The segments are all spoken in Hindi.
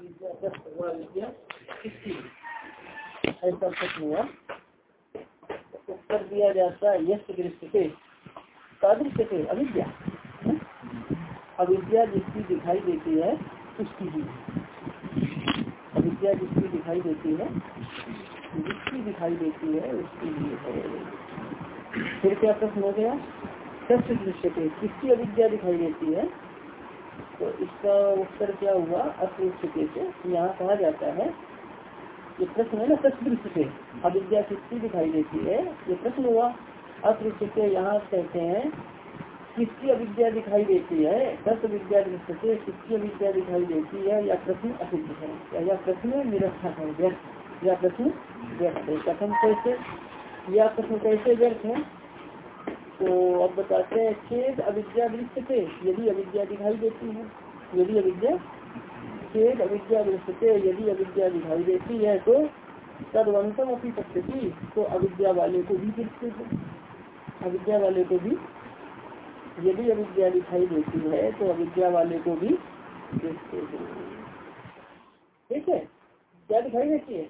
अविद्या दस्त हुआ अविद्या किसकी ऐसा प्रश्न हुआ उत्तर दिया जाता है यश दृष्टि तादृश्य से अविद्या अविद्या जिसकी दिखाई देती है उसकी ही अविद्या जिसकी दिखाई देती है जिसकी दिखाई देती है उसकी ही है फिर क्या प्रश्न हो गया सत्य दृश्य किसकी अविद्या दिखाई देती है तो इसका उत्तर क्या हुआ? अस्पृश्य से यहाँ कहा जाता है, ये प्रश्न है ना सत्दृश्य से। अविद्या किसकी दिखाई देती है? ये प्रश्न हुआ। से यहाँ कहते हैं, किसकी अविद्या दिखाई देती है? दस विद्या दृष्टि से किसकी अविद्या दिखाई देती है? या प्रश्न असिद्ध है? या प्रश्न निरर्थक है? व्यर्थ। या प्रश्न व्यर्थ है? कथन कैसे? या प्रश्न कैसे व्यर्थ है? तो अब बताते हैं खेद अविद्या दृश्य से यदि अविद्या दिखाई देती है यदि अविद्या खेद अविद्या दृश्य से यदि अविद्या दिखाई देती है तो तदवंतम अपनी पद्धति तो अविद्या वाले को भी है अविद्या वाले को भी यदि अविद्या दिखाई देती है तो अविद्या वाले को भी देखते हैं ठीक है? क्या दिखाई देती है?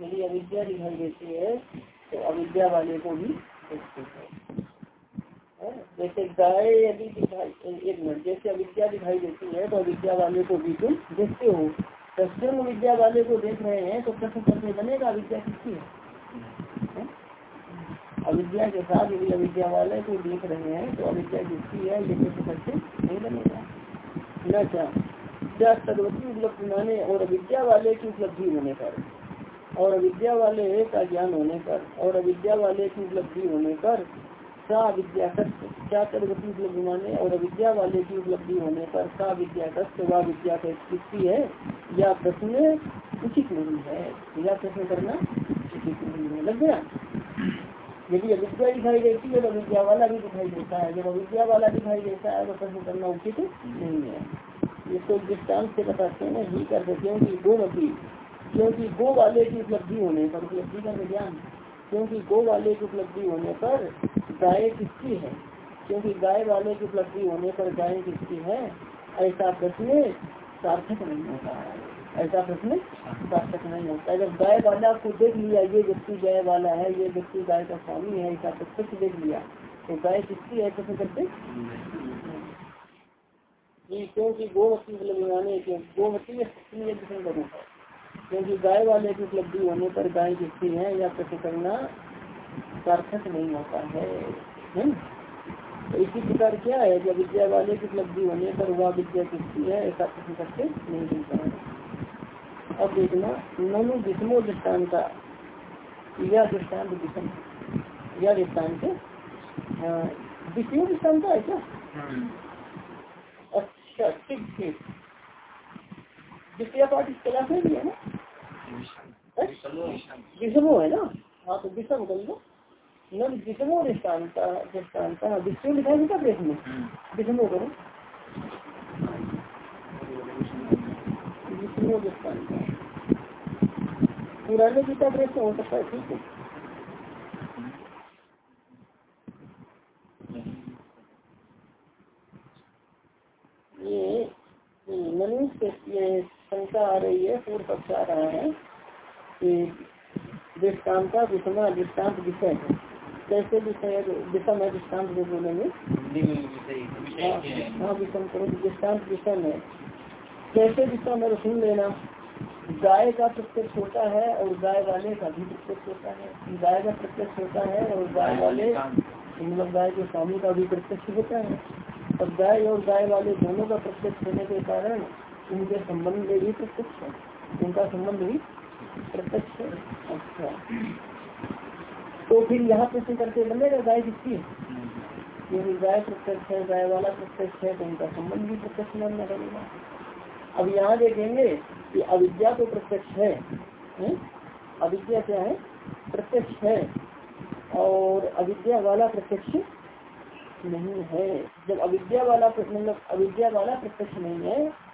यदि अविद्या दिखाई देती है तो अविद्या वाले को भी जैसे गाय यदि दिखाई, एक मिनट, जैसे अविद्या दिखाई देती है तो अविद्या वाले को भी तुम देखते हो। तो स्वयं विद्या वाले को देख रहे हैं तो प्रश्न करने बनेगा, अविद्या किसकी है? अविद्या के साथ यदि अविद्या वाले को देख रहे हैं तो अविद्या जिसकी है? ये प्रश्न करते नहीं बनेगा। न क्या क्या तदवती उपलब्धि माने और अविद्या वाले की उपलब्धि होने पर? और अविद्या वाले का ज्ञान होने पर, और अविद्या वाले की उपलब्धि होने पर, सा विद्या क्या तदवती उपलब्धि माने? और अविद्या वाले की उपलब्धि होने पर सा विद्या व विद्या है? या प्रश्न उचित नहीं है। या प्रश्न करना उचित नहीं है। लग गया? यदि अविद्या दिखाई देती है तो अविद्या वाला भी दिखाई देता है। जब अविद्या वाला दिखाई देता है तो प्रश्न करना उचित नहीं है। ये तो दृष्टांत से बताते हैं ही कर सकते क्योंकि गोमती क्योंकि गो वाले की उपलब्धि होने पर, उपलब्धि का ज्ञान क्योंकि गो वाले की उपलब्धि होने पर गाय किसकी है? क्योंकि गाय वाले की उपलब्धि होने पर गाय किसकी है? ऐसा प्रश्न सार्थक नहीं होता। है ऐसा प्रश्न सार्थक नहीं होता। जब गाय वाला को देख लिया, ये व्यक्ति गाय वाला है, ये व्यक्ति गाय का स्वामी है, ऐसा प्रत्यक्ष देख लिया तो गाय किसकी है? प्रश्न करते क्योंकि गोमती लगाने के गोमती करूँ क्योंकि गाय वाले की उपलब्धि होने पर गाय किसकी है या प्रश्न करना सार्थक नहीं होता है तो इसी प्रकार क्या है जब विद्या वाले की उपलब्धि होने पर वह विद्या किसकी है ऐसा प्रश्न करते नहीं मिलता है। अब देखना ननु विषमो दृष्टांत या दृष्टांत विषम या दृष्टांत विषयों दृष्टांत है क्या? अच्छा ठीक ठीक। द्वितीय पाठ इस क्लास में भी है ना? विषमो है ना? हाँ तो विषम कर लो न विषमो दृष्टांत दृष्टांत विषयों लिखा है प्रेस में विषमो करो? विषमो दृष्टांत पुराने गीता प्रेस हो सकता है? ठीक है। ये मनुष्य शंका आ रही है पूर्व पक्ष आ रहा है कि दृष्टांत विषमा दृष्टांत विषय है। कैसे विषय विषम है दृष्टांत को बोलेंगे। हाँ विषम करो दृष्टांत विषम है। कैसे विषम है? सुन लेना। गाय का प्रत्यक्ष होता है और गाय वाले का भी प्रत्यक्ष होता है। गाय का प्रत्यक्ष होता है और गाय वाले मतलब गाय के स्वामी का भी प्रत्यक्ष होता है। और गाय और गाय वाले दोनों का प्रत्यक्ष होने के कारण उनके संबंध में भी प्रत्यक्ष है। उनका संबंध भी प्रत्यक्ष है। अच्छा। तो फिर यहाँ प्रश्न करके बनेगा गाय किसकी क्योंकि गाय प्रत्यक्ष है गाय वाला प्रत्यक्ष है तो उनका संबंध भी प्रत्यक्ष मानना पड़ेगा। अब यहाँ देखेंगे कि अविद्या तो प्रत्यक्ष है? अविद्या क्या है? प्रत्यक्ष है। और अविद्या वाला प्रत्यक्ष नहीं है। जब अविद्या वाला मतलब अविद्या वाला प्रत्यक्ष नहीं है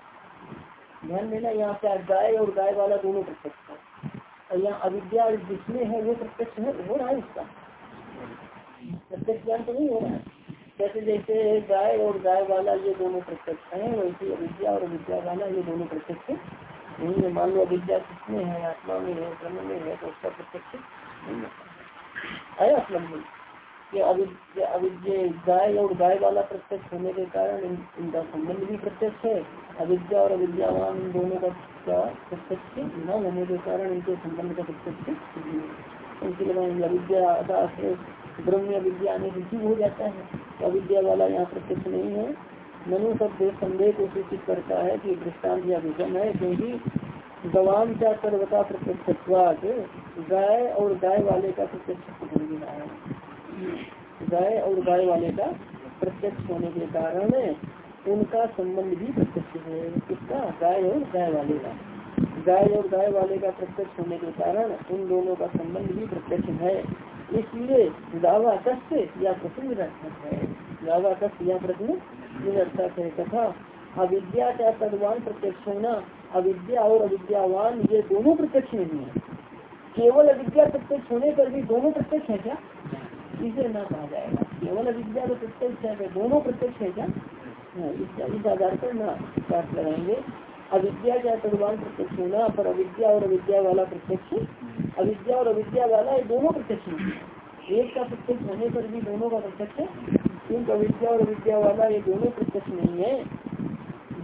ध्यान देना, यहाँ क्या गाय और गाय वाला दोनों प्रत्यक्ष है। और यहाँ अविद्या जिसमें है वो प्रत्यक्ष है हो रहा है उसका। प्रत्यक्ष ज्ञान तो नहीं हो रहा है। जैसे जैसे गाय और गाय वाला ये दोनों प्रत्यक्ष है, वैसे अविद्या और अविद्या वाला ये दोनों प्रत्यक्ष है। नहीं है मान लो अविद्या किसमें है, आत्मा में है, ब्रह्म में है तो उसका प्रत्यक्ष नहीं होता है असलम में कि अविद्या गाय और गाय वाला प्रत्यक्ष होने के कारण इन, इनका संबंध भी प्रत्यक्ष है। अविद्या और अविद्यावान इन दोनों का प्रत्यक्ष न होने के कारण इनके संबंध का प्रत्यक्ष उनके लगाएँगे अविद्या ब्रह्म विद्या आने से हो जाता है। तो अविद्या वाला यहाँ प्रत्यक्ष नहीं है। मनु शब्द संदेह को सूचित करता है कि दृष्टांत या विषम है क्योंकि गवान का सर्वता प्रत्यक्ष गाय और गाय वाले का प्रत्यक्ष है गाय और गाय वाले का प्रत्यक्ष होने के कारण उनका संबंध भी प्रत्यक्ष है। किसका गाय और गाय वाले का। गाय और गाय वाले का प्रत्यक्ष होने के कारण उन दोनों का संबंध भी प्रत्यक्ष है। इसलिए दावा, कष्ट या प्रश्न निरर्थक है। दावा, कष्ट या प्रश्न निरर्थक है तथा अविद्या का तदवान प्रत्यक्ष होना, अविद्या और अविद्यावान ये दोनों प्रत्यक्ष नहीं है। केवल अविद्या प्रत्यक्ष होने पर भी दोनों प्रत्यक्ष है क्या? इसे न कहा जाएगा केवल अविद्या तो प्रत्यक्ष है दोनों प्रत्यक्ष है क्या? हाँ, इस आधार पर ना बात लगाएँगे अविद्या का तदवान प्रत्यक्ष होना पर अविद्या और अविद्या वाला प्रत्यक्ष अविद्या और अविद्या वाला ये दोनों प्रत्यक्ष नहीं एक का प्रत्यक्ष होने पर भी दोनों का प्रत्यक्ष है क्योंकि अविद्या और अविद्या वाला ये दोनों प्रत्यक्ष नहीं है।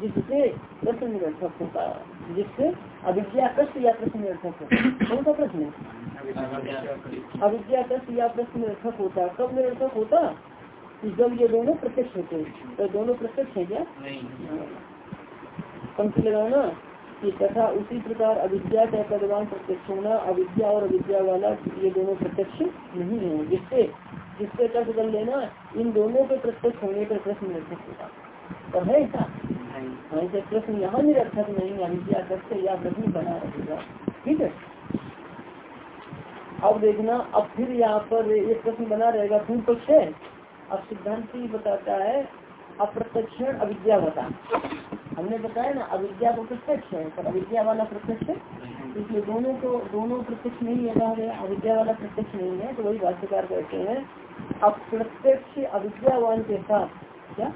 जिससे प्रश्न निरर्थक होता है जिससे अविद्या कष्ट या प्रश्न निरर्थक होता है। कौन सा प्रश्न अविद्या कष्ट या प्रश्न निरर्थक होता कब निरर्थक होता? जब ये दोनों प्रत्यक्ष होते तो दोनों प्रत्यक्ष है क्या? पंक्ति लगाना कि तथा उसी प्रकार अविद्या का पदवान प्रत्यक्ष होना अविद्या और अविद्या वाला ये दोनों प्रत्यक्ष नहीं है। जिससे जिससे तर्क कर लेना इन दोनों के प्रत्यक्ष होने पर प्रश्न निरर्थक होगा और है ऐसा ऐसे प्रश्न यहाँ निरर्थक नहीं अविद्या तक या प्रश्न बना रहेगा। ठीक है? अब देखना, अब फिर यहाँ पर एक प्रश्न बना रहेगा पूर्व पक्ष है अब सिद्धांत ही बताता है, अप्रत्यक्षण अविद्या बता हमने बताया ना, अविद्या को प्रत्यक्ष है, पर अविद्या वाला प्रत्यक्ष इसलिए दोनों को, दोनों प्रत्यक्ष नहीं है, कहा गया, अविद्या वाला प्रत्यक्ष नहीं है तो वही भाष्यकार कहते हैं, अप्रत्यक्ष अविद्यावान के साथ। क्या?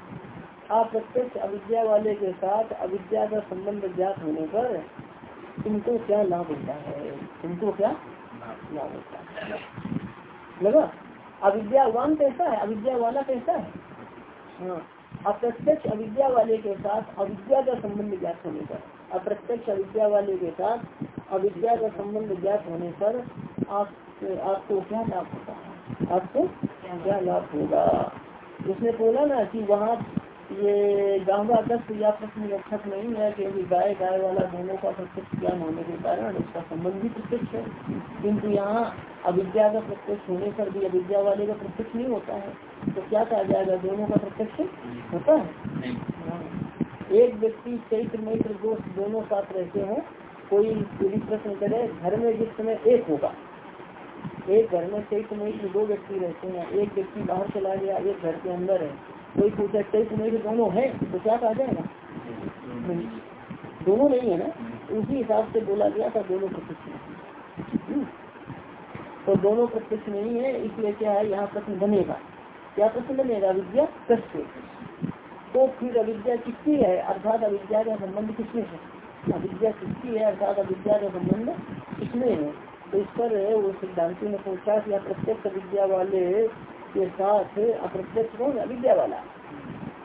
अप्रत्यक्ष अविद्या वाले के साथ अविद्या का संबंध ज्ञात होने पर तुमको क्या लाभ होता है? तुमको क्या लाभ होता है लगा कैसा है? अविद्या वाला कैसा है? हाँ। अप्रत्यक्ष अविद्या वाले के साथ अविद्या का संबंध ज्ञात होने पर, अप्रत्यक्ष अविद्या वाले के साथ अविद्या का संबंध ज्ञात होने पर आप, आपको क्या लाभ होगा आपको क्या लाभ होगा? उसने बोला ना कि वहाँ ये गांवा दस या प्रश्न रक्षक नहीं है क्योंकि गाय गाय वाला दोनों का प्रत्यक्ष ज्ञान होने के कारण उसका संबंध भी प्रत्यक्ष है। किंतु यहाँ अविद्या का प्रत्यक्ष होने पर भी अविद्या वाले का प्रत्यक्ष नहीं होता है। तो क्या कहा जाएगा? दोनों का प्रत्यक्ष होता है? हाँ। एक व्यक्ति चैत्र मित्र दोस्त दोनों साथ रहते हो कोई यदि प्रश्न करे घर में जिस समय एक होगा एक घर में चैत्र मित्र दो व्यक्ति रहते हैं एक व्यक्ति बाहर चला गया एक घर के अंदर है कोई पूछा चैत्र मित्र दोनों है तो क्या कहा जाएगा दोनों नहीं है ना? उसी हिसाब से बोला गया था, दोनों प्रत्यक्ष हम्म। तो दोनों प्रत्यक्ष नहीं है, इसलिए क्या है, यहाँ प्रश्न बनेगा। क्या प्रश्न बनेगा? विद्या कष्ट तो फिर अविद्या किसकी है? अर्थात अविद्या का संबंध किसमें है? अविद्या किसकी है? अर्थात अविद्या का संबंध किसमें है? तो इस पर वो सिद्धांति ने पूछा कि प्रत्यक्ष अविद्या वाले के साथ अप्रत्यक्ष कौन अविद्या वाला।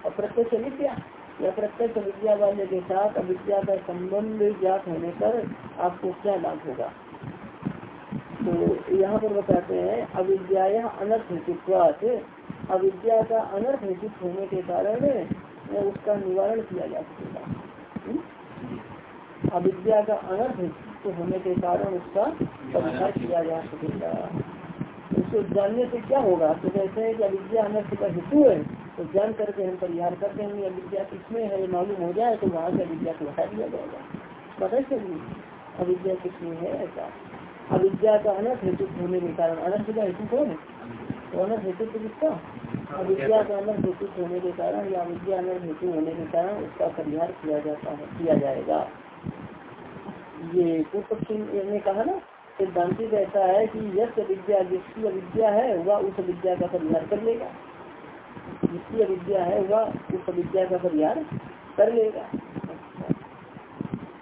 अप्रत्यक्ष अविद्या। या प्रत्यक्ष अविद्या वाले के साथ अविद्या का संबंध ज्ञात होने पर आपको क्या लाभ होगा? तो यहाँ पर बताते हैं अविद्या अनर्थ हेतुत्वात अविद्या का अनर्थ हेतु होने के कारण उसका निवारण किया जा सकेगा। हम्म? अविद्या का अनर्थ हेतु होने के कारण उसका परिहार किया जा सकेगा। उसको जानने से क्या होगा? तो कहते हैं कि अविद्या अनर्थ का हेतु है तो जान करके हम परिहार कर देंगे अविद्या किसमें है मालूम हो जाए तो वहाँ से अविद्या को हटा दिया जाएगा। पता चलिए अविद्या किसमें है ऐसा? अविद्या का अनर्थ हेतु होने के कारण। अनर्थ का हेतु कौन है? तो अनर्थ हेतु तो किसका? अविद्या का अनर्थ हेतु होने के कारण या अविद्या अनर्थ हेतु होने के कारण उसका परिहार किया जाता है, किया जाएगा। ये पूर्व पक्षी ने कहा ना सिद्धांति कहता है कि यश विद्या जिसकी अविद्या है, वह उस विद्या का परिहार कर लेगा। जिसकी अविद्या है, वह उस अविद्या का परिहार कर लेगा।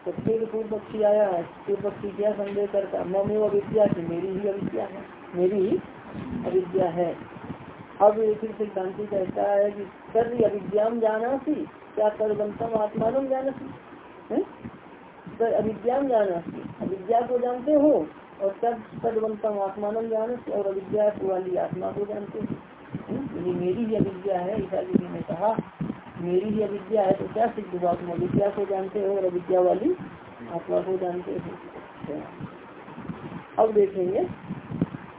तो फिर पूर्व पक्षी आया पूर्व पक्षी क्या संदेह करता मम्मी अविद्या की मेरी ही अविद्या है, मेरी ही अविद्या है। अब फिर सिद्धांति कहता है कि कर अविद्याम जाना सी क्या कर तदबंतम आत्मान जाना सी अविद्याम जाना अविद्या को जानते हो और तब तदवंतम आत्मान जान और अविद्या वाली आत्मा को जानते हो। ये मेरी ही अविद्या है ईसा जी ने कहा, मेरी ही अविद्या है तो क्या सिद्ध हुआ तुम अविद्या को जानते हो और अविद्या वाली आत्मा को जानते हो। अब देखेंगे।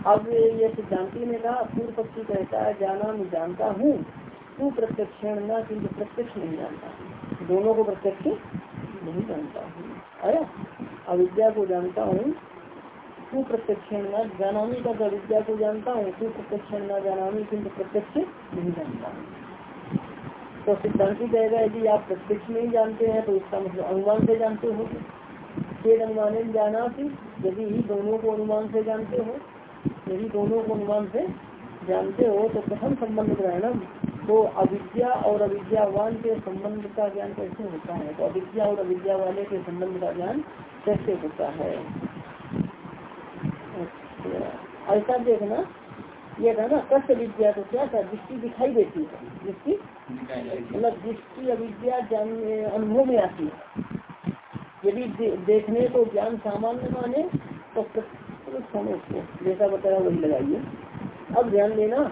अब ये सिद्धांति ने कहा पूर्व पक्षी कहता है, जाना मैं जानता हूँ, तू प्रत्यक्ष न किन्तु प्रत्यक्ष नहीं जानता। दोनों को प्रत्यक्ष नहीं जानता। हूँ अरे अविद्या को जानता हूँ प्रत्यक्ष न जानामी का विद्या को जानता हूँ प्रत्यक्ष न जानामी किन्तु प्रत्यक्ष नहीं जानता। हूँ तो सिद्धांति कहेगा, यदि आप प्रत्यक्ष नहीं जानते हैं तो इसका मतलब अनुमान से जानते हो। खेद अनुमान जाना थी यदि ही दोनों को अनुमान से जानते हो, यदि दोनों को अनुमान से जानते हो तो प्रथम संबंध ग्रहणम तो अविद्या और अविद्यावान के संबंध का ज्ञान कैसे होता है? तो अविद्या और अविद्या वाले के संबंध का ज्ञान कैसे होता है? ऐसा देखना। ये था ना कष्ट विद्या तो क्या था? दृष्टि दिखाई देती है। दृष्टि? मतलब दृष्टि अविद्या जानने अनुभव में आती है। यदि दे, देखने को ज्ञान सामान्य माने तो उसको जैसा बताया वही लगाइए। अब ध्यान देना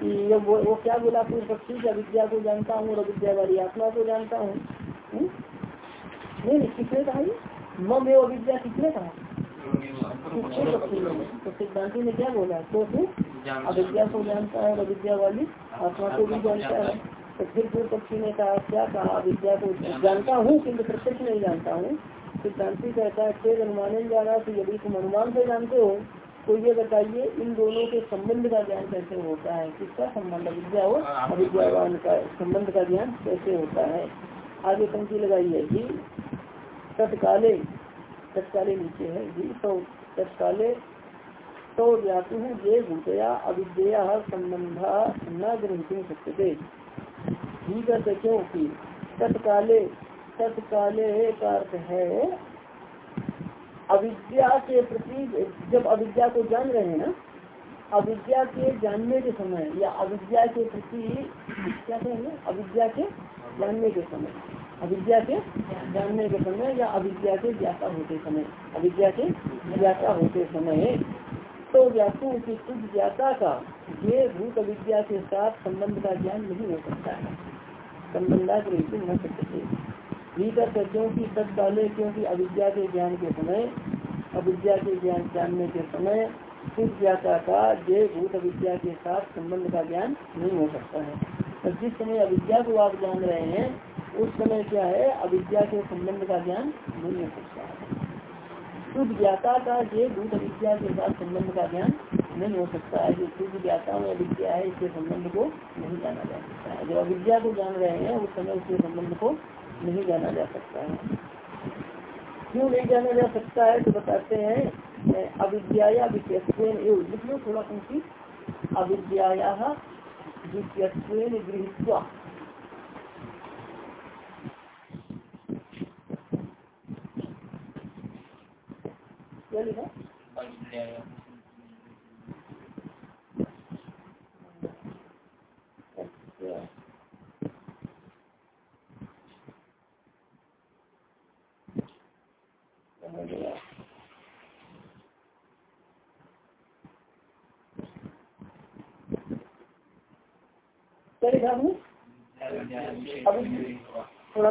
कि वो, वो क्या बोला? पूर्व पक्षी की अविद्या को जानता हूँ और अविद्या वाली आत्मा को जानता हूँ। हम्म? नहीं किसने कहा मम एवं अविद्या किसने कहा? तो सिद्धांति ने क्या बोला? तो अविद्या को जानता है और अविद्या वाली आत्मा को भी जानता है। तो फिर पूर्व पक्षी ने कहा, क्या कहा? अविद्या को जानता हूँ किन्तु प्रत्यक्ष नहीं जानता हूँ। सिद्धांति कहता है खेद अनुमान जाना तो यदि तुम अनुमान से जानते हो तो ये बताइए, इन दोनों के संबंध का ज्ञान कैसे होता है? किसका संबंध? अविद्या और अविद्यावान का संबंध का ज्ञान कैसे होता है? आगे पंक्ति लगाइए कि तत्काले तत्काले नीचे है। जी तो तत्काले तो व्यातु ये भूतया अविद्या संबंध न ग्रहित सकते ठीक है क्योंकि तत्काले तत्काले का अर्थ है, अविद्या के प्रति जब अविद्या को जान रहे हैं ना, अविद्या के जानने के समय या अविद्या के प्रति, क्या कहेंगे? अविद्या के जानने के समय। अविद्या के जानने के समय या अविद्या के ज्ञाता होते समय, अविद्या के ज्ञाता होते समय। तो व्यासु की शुद्ध ज्ञाता का ये भूत अविद्या के साथ संबंध का ज्ञान नहीं हो सकता है। संबंधा न सकते भीतर क्योंकि तत्काले क्योंकि अविद्या के ज्ञान के समय, अविद्या के ज्ञान जानने के समय शुद्ध ज्ञाता का जय भूत अविद्या के साथ संबंध का ज्ञान नहीं हो सकता है। तो जिस समय अविद्या को आप जान रहे हैं उस समय क्या है? अविद्या के संबंध का ज्ञान नहीं हो सकता शुद्ध ज्ञाता का ये दूध अविद्या के साथ संबंध का ज्ञान नहीं हो सकता है। जो शुद्ध ज्ञाता में अविद्या है, इसके संबंध को नहीं जाना जा सकता है। जब अविद्या को जान रहे हैं, उस समय उसके संबंध को नहीं जाना जा सकता है। क्यों नहीं जाना जा सकता है? तो बताते हैं अविद्या थोड़ा पंक्ति अविद्या गृहित्वा। क्या लिखा क्या लिखा? अभी थोड़ा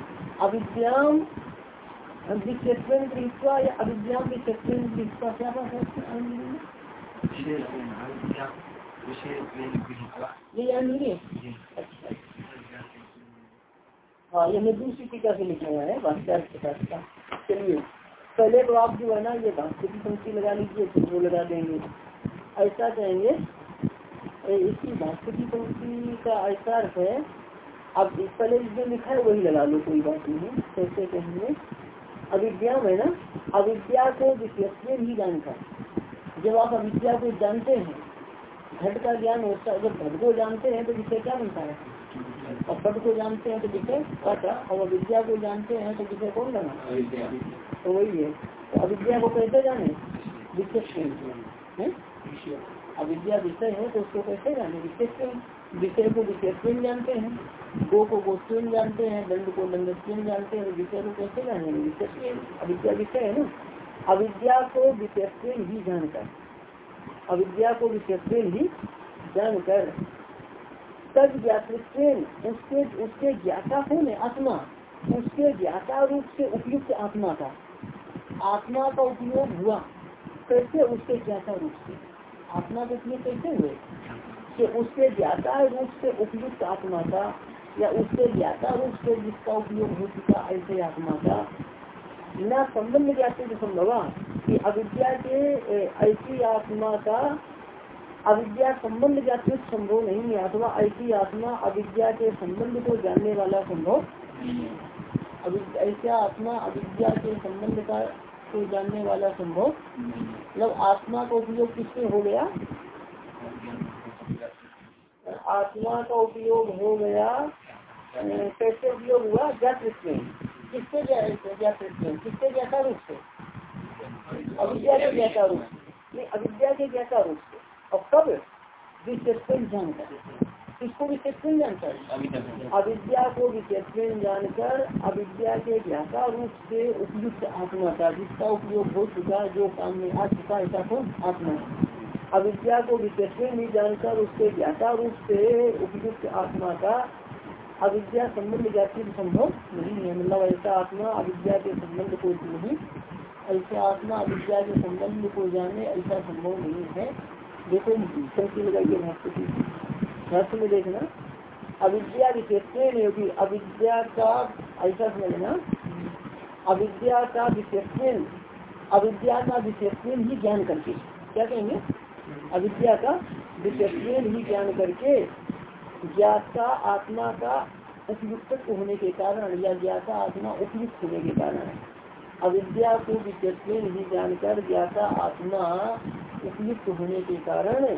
अविद्याम या क्या बात है ये अच्छा। हाँ ये मैं दूसरी टीका से लिखा हुआ है भाष्यार्थ प्रकाश का चलिए, पहले तो आप जो है ना, ये भाष्य की पंक्ति लगा लीजिए, फिर वो लगा देंगे। ऐसा कहेंगे इसकी भाष्य की पंक्ति का ऐसा अर्थ है अब पहले जो लिखा है वही लगा लो कोई बात नहीं है। कैसे कहेंगे? अविद्या है ना अविद्या को विशेष ही जानकर जब आप अविद्या को जानते हैं घट का ज्ञान होता है जब घट को जानते हैं तो विषय क्या बनता है? और पट को जानते हैं तो विषय पट और अविद्या को जानते हैं तो विषय कौन लगा तो वही है। तो अविद्या को कैसे जाने? विशेष अविद्या विषय है तो उसको कैसे जाने? विशेष विषय को विशेष जानते हैं? गो को गोस्वेन जानते हैं? दंड को दंडस्वेन जानते हैं? विषय को कैसे जाने विशेष अविद्या विषय है ना? अविद्या को विशेष ही जानकर? अविद्या को विशेष ही जानकर? तब ज्ञातृत्वेन उसके उसके ज्ञाता कौन है? आत्मा। उसके ज्ञाता रूप से उपयुक्त आत्मा का। आत्मा का उपयोग हुआ। कैसे? उसके ज्ञाता रूप से। आत्मा के उपयोग कैसे हुए कि उसके ज्ञाता रूप से उपयुक्त आत्मा का या उसके ज्ञाता रूप से जिसका उपयोग हो चुका ऐसे आत्मा का न संबंध ज्ञाते जो संभव कि अविद्या के ऐसी आत्मा का अविद्या संबंध ज्ञाते संभव नहीं है, अथवा ऐसी आत्मा अविद्या के संबंध को जानने वाला संभव ऐसा आत्मा अविद्या के संबंध का को जानने वाला संभव मतलब आत्मा का उपयोग किससे हो गया? आत्मा का उपयोग हो गया कैसे उपयोग हुआ? जातृत्व किससे जातृत्व किससे ज्ञाता रूप से? अविद्या के ज्ञाता रूप नहीं, अविद्या के ज्ञाता रूप से। और कब? विशेष जानकारी। किसको विशेषण जानकर? अविद्या को विशेषण जानकर अविद्या के ज्ञाता रूप से उपयुक्त आत्मा का जिसका उपयोग हो चुका जो काम में आ चुका ऐसा कौन? आत्मा। अविद्या को विशेषण नहीं जानकर उसके ज्ञाता रूप से उपयुक्त आत्मा का अविद्या संबंध जाति संभव नहीं है। मतलब ऐसा आत्मा अविद्या के संबंध को नहीं ऐसा आत्मा अविद्या के संबंध को जाने ऐसा संभव नहीं है। देखो कैसे लगाइए भाष्य की में देखना, अविद्या विशेषण अविद्या का ऐसा समझना अविद्या का विशेषण अविद्या का विशेषण ही ज्ञान करके, क्या कहेंगे? अविद्या का विशेषण ही ज्ञान करके, ज्ञाता आत्मा का उपयुक्त होने के कारण, या ज्ञाता आत्मा उपयुक्त होने के कारण, अविद्या को विशेषण ही जानकर ज्ञाता आत्मा उपयुक्त होने के कारण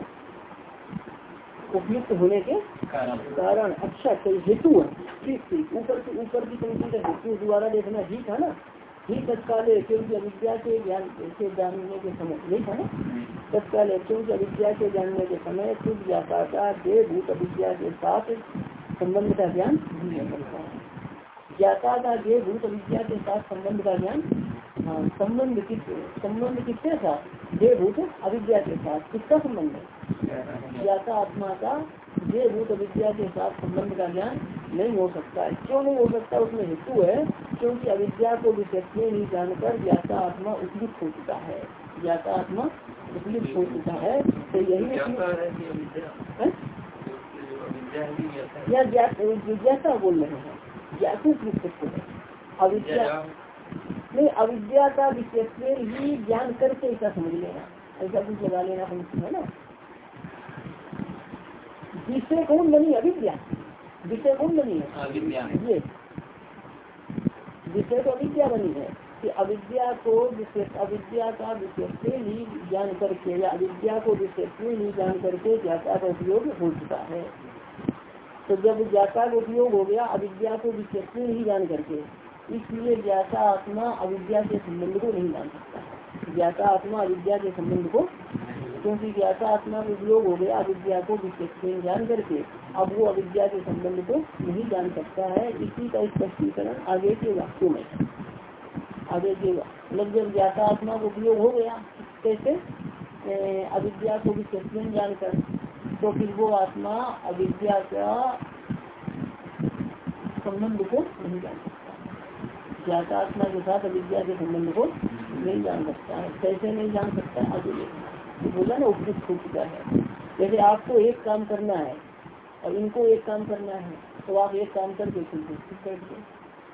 उपयुक्त होने के कारण। अच्छा तो हेतु है। ठीक ठीक। ऊपर से ऊपर की पंक्ति का हेतु द्वारा देखना ही था ना? ही तत्काल क्योंकि अविद्या के ज्ञान से जानने के समय यही था ना? तत्काल क्योंकि अविद्या के जानने के समय खुद ज्ञाता का देव भूत अविद्या के साथ संबंध का ज्ञान नहीं करता है ज्ञाता का देव भूत अविद्या के साथ संबंध का ज्ञान हाँ संबंध किस संबंध किसके साथ? देव भूत अविद्या के साथ। किसका संबंध है? ज्ञाता आत्मा का ये भूत अविद्या के साथ संबंध का ज्ञान नहीं हो सकता है। क्यों नहीं हो सकता? उसमें हेतु है क्योंकि अविद्या को विशेष नहीं जानकर ज्ञाता आत्मा उपलिप्त हो चुका है। ज्ञाता आत्मा उपलिप्त हो चुका है तो यही या जिज्ञासा बोल रहे हैं। ज्ञातु है। अविद्या नहीं अविद्या का विशेष ही ज्ञान करके ऐसा समझ लेना। ऐसा कुछ लगा लेना हम है ना? विषय कौन बनी? अविद्या। विषय कौन बनी? है ये। विषय तो अविद्या बनी है कि अविद्या को विशेष अविद्या का विशेष ही ज्ञान करके या अविद्या को विशेष ही जान करके ज्ञाता का उपयोग हो चुका है। तो जब ज्ञाता का उपयोग हो गया अविद्या को विशेष ही जान करके इसलिए ज्ञाता आत्मा अविद्या के संबंध को नहीं जान सकता। ज्ञाता आत्मा अविद्या के संबंध को क्योंकि ज्ञाता आत्मा उपयोग हो गया, अविद्या को विशेष ज्ञान करके। अब वो अविद्या के संबंध को नहीं जान सकता है। इसी का स्पष्टीकरण आगे के वाक्यों में। आगे के मतलब जब ज्ञाता आत्मा का उपयोग हो गया, कैसे? अविद्या को विशेष जानकर। तो फिर वो आत्मा अविद्या का संबंध को नहीं जान सकता। ज्ञाता आत्मा के साथ अविद्या के संबंध को नहीं जान सकता है। कैसे नहीं जान सकता? आगे देखना। बोला ना उपयुक्त हो चुका है। जैसे आपको एक काम करना है और इनको एक काम करना है तो आप एक काम करके फिर कर दो।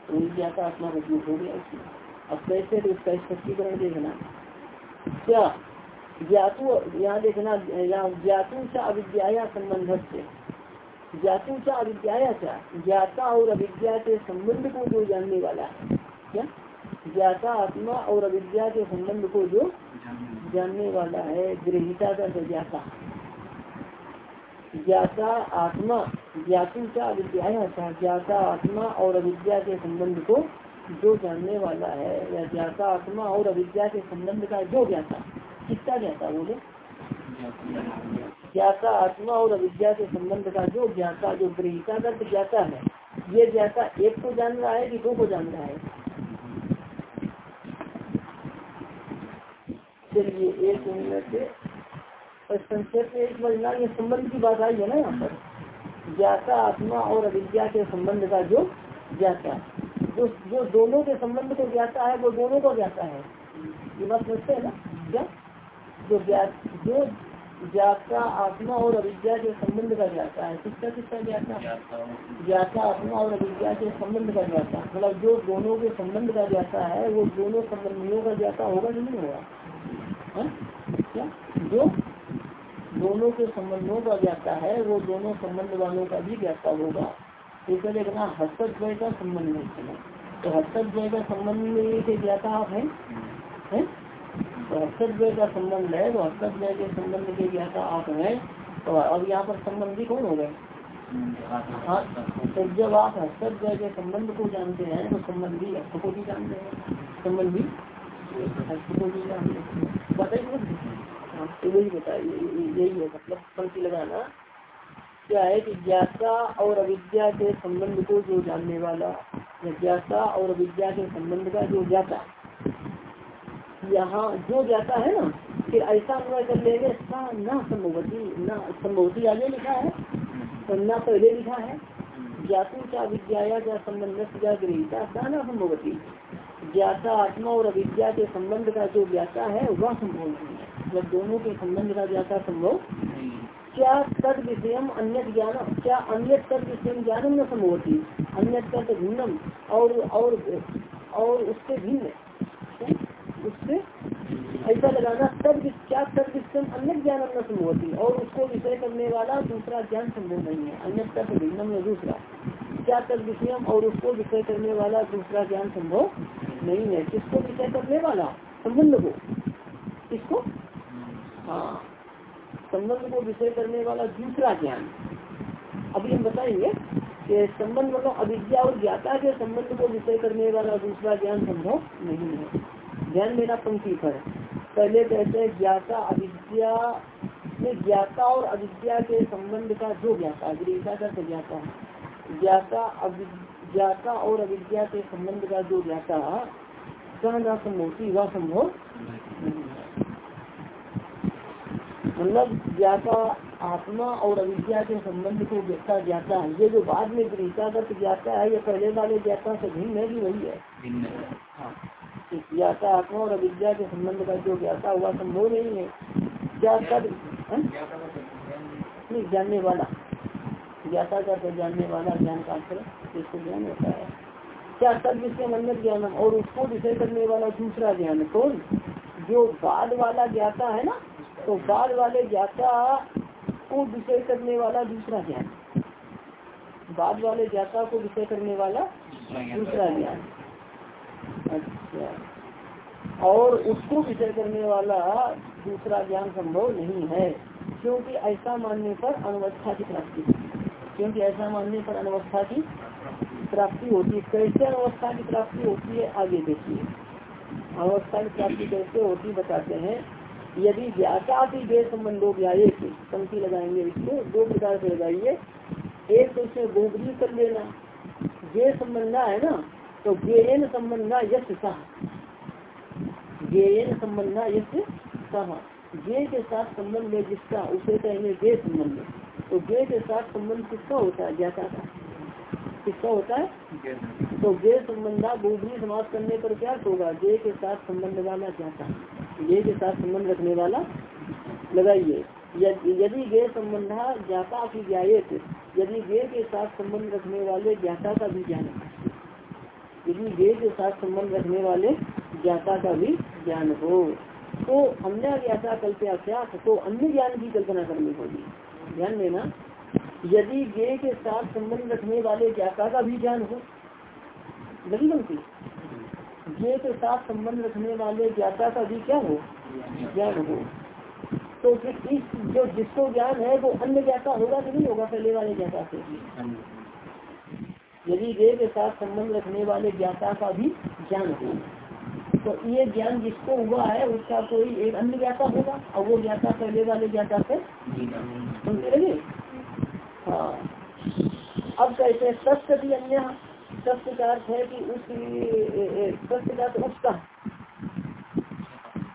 तो विद्या का का उपयोग हो गया उसमें। अब कैसे तो उसका स्पष्टीकरण देखना। क्या? ज्ञातु, यहाँ देखना ज्ञातु चा अविद्या संबंध से ज्ञातु चा अविद्या चा, ज्ञाता और अविद्या के संबंध को जो जानने वाला है। क्या? ज्ञाता, आत्मा और अविद्या के संबंध को जो जानने वाला है, गृहिता का ज्ञाता ज्ञाता आत्मा, ज्ञातु का अविद्या ज्ञाता आत्मा और अविद्या के संबंध को जो जानने वाला है, या ज्ञाता आत्मा और अविद्या के संबंध का जो ज्ञाता, किसका ज्ञाता बोले? ज्ञाता आत्मा और अविद्या के संबंध का जो ज्ञाता, जो गृहिता का ज्ञाता है, ये ज्ञाता एक को जान रहा है कि दो को जान रहा है? चलिए एक मिनट और संक्षेप में एक समझना ये संबंध की बात आई है ना यहाँ पर। ज्ञाता, आत्मा और अविद्या के संबंध का जो ज्ञाता जो जो दोनों के संबंध को ज्ञाता है, वो दोनों को ज्ञाता है। ये बात समझते है ना? क्या? जो जो ज्ञाता, आत्मा और अविद्या के संबंध का ज्ञाता है। किसका किसका ज्ञाता? ज्ञाता, आत्मा और अविद्या के संबंध का ज्ञाता। मतलब जो दोनों के संबंध का ज्ञाता है, वो दोनों संबंधियों का ज्ञाता होगा कि नहीं होगा? क्या? जो दोनों के संबंधों का ज्ञाता है वो दोनों संबंध वालों का भी ज्ञाता होगा। है देखना हस्तद्वय का संबंध नहीं चला तो हस्तद्वय का संबंध के ज्ञाता आप है, है? तो हस्तद्वय का संबंध है तो हस्तद्वय के संबंध के ज्ञाता आप है तो अब यहाँ पर संबंधी कौन हो गए? हाँ तो जब आप हस्तद्वय के संबंध को जानते हैं तो संबंधी अर्थ को भी जानते हैं। संबंधी हाँ, वही यही है मतलब पंक्ति लगाना क्या है। कि ज्ञाता और अविद्या के संबंध को जो जानने वाला ज्ञाता और अविद्या के संबंध का जो ज्ञाता यहाँ जो जाता है ना फिर ऐसा अनुय कर लेंगे न संभवती न संभवती आगे लिखा है तो न पहले लिखा है ज्ञातु क्या विद्या क्या संबंध क्या गृहिता सा न संभवती ज्ञाता आत्मा और अविद्या के संबंध का जो ज्ञाता है, वह संभव नहीं है। जब दोनों के संबंध का ज्ञाता संभव क्या तद विषय अन्य ज्ञान क्या अन्य तद विषय ज्ञान न संभवती? अन्य तद भिन्नम और और और उससे भिन्न। उससे ऐसा लगाना, तद क्या तद विषय अन्य ज्ञान न संभवती? और उसको विषय करने वाला दूसरा ज्ञान संभव नहीं है। अन्य तद भिन्नम या दूसरा। क्या तद विषय और उसको विषय करने वाला दूसरा ज्ञान संभव नहीं है। किसको विषय करने वाला? संबंध को। किसको? हाँ। संबंध को विषय करने वाला दूसरा ज्ञान। अभी हम बताएँगे कि संबंध मतलब अविद्या और ज्ञाता के संबंध को विषय करने वाला दूसरा ज्ञान संभव नहीं है। ध्यान मेरा पंक्ति पर पहले कहते हैं ज्ञाता, अविद्या में ज्ञाता और अविद्या के संबंध का जो ज्ञाता गृहता का ज्ञाता ज्ञाता ज्ञाता और अविद्या के संबंध का जो ज्ञाता सहना संभव वह संभव मतलब ज्ञाता आत्मा और अविद्या के संबंध को व्यक्ता ज्ञाता है। ये जो बाद में गृहता कर ज्ञाता है ये पहले वाले ज्ञाता से भिन्न है भी वही है? हाँ। ज्ञाता आत्मा और अविद्या के संबंध का जो ज्ञाता हुआ संभव नहीं है। कर नहीं जानने वाला। ज्ञाता का जानने वाला ज्ञान का जिसको ज्ञान होता है। क्या सब विषय अन्य ज्ञान और उसको विषय करने वाला दूसरा ज्ञान कौन? जो बाद वाला ज्ञाता है ना तो बाद वाले ज्ञाता को विषय करने वाला दूसरा ज्ञान बाद वाले ज्ञाता को विषय करने वाला दूसरा ज्ञान अच्छा। और उसको विषय करने वाला दूसरा ज्ञान संभव नहीं है क्योंकि ऐसा मानने पर अनवस्था की प्राप्ति क्योंकि ऐसा मानने पर अनवस्था की प्राप्ति होती है। कैसे अवस्था की प्राप्ति होती है, आगे देखिए। अवस्था की प्राप्ति कैसे होती बताते हैं। यदि व्यासा की गे संबंधो व्याय पंक्ति लगाएँगे इसको, दो प्रकार से लगाइए। एक तो उसमें गोबरी कर लेना। गे संबंधा है ना तो गेयन संबंधा यश सह। गेयन संबंधा यश सह। गे के साथ संबंध है जिसका उसे कहेंगे गे संबंध तो गे के साथ संबंध किसका होता है? ज्ञाता का। किसका होता है? तो गे संबंधा गोबरी समाज करने पर क्या होगा? गे के साथ संबंध वाला ज्ञाता। गे के साथ संबंध रखने वाला लगाइए। यदि गे संबंधा ज्ञाता की ज्ञात यदि गे के साथ संबंध रखने वाले ज्ञाता का भी ज्ञान यदि गे के साथ संबंध रखने वाले ज्ञाता का भी ज्ञान हो। तो अन्य ज्ञाता कल्पया तो अन्य ज्ञान की कल्पना करनी होगी। ध्यान देना, यदि गे के साथ संबंध रखने वाले ज्ञाता का भी ज्ञान हो लगी बनती। गे के साथ संबंध रखने वाले ज्ञाता का भी क्या हो? ज्ञान हो। तो इस जो जिसको ज्ञान है, वो अन्य ज्ञाता होगा कि नहीं होगा पहले वाले ज्ञाता से? यदि गे के साथ संबंध रखने वाले ज्ञाता का भी ज्ञान हो। तो ये ज्ञान जिसको हुआ है, उसका कोई एक अन्य ज्ञाता होगा? और वो ज्ञाता पहले वाले ज्ञाता से लगे हाँ। अब कैसे सत्य भी अन्य, सत्य का अर्थ है कि उस सत्य का तो उसका।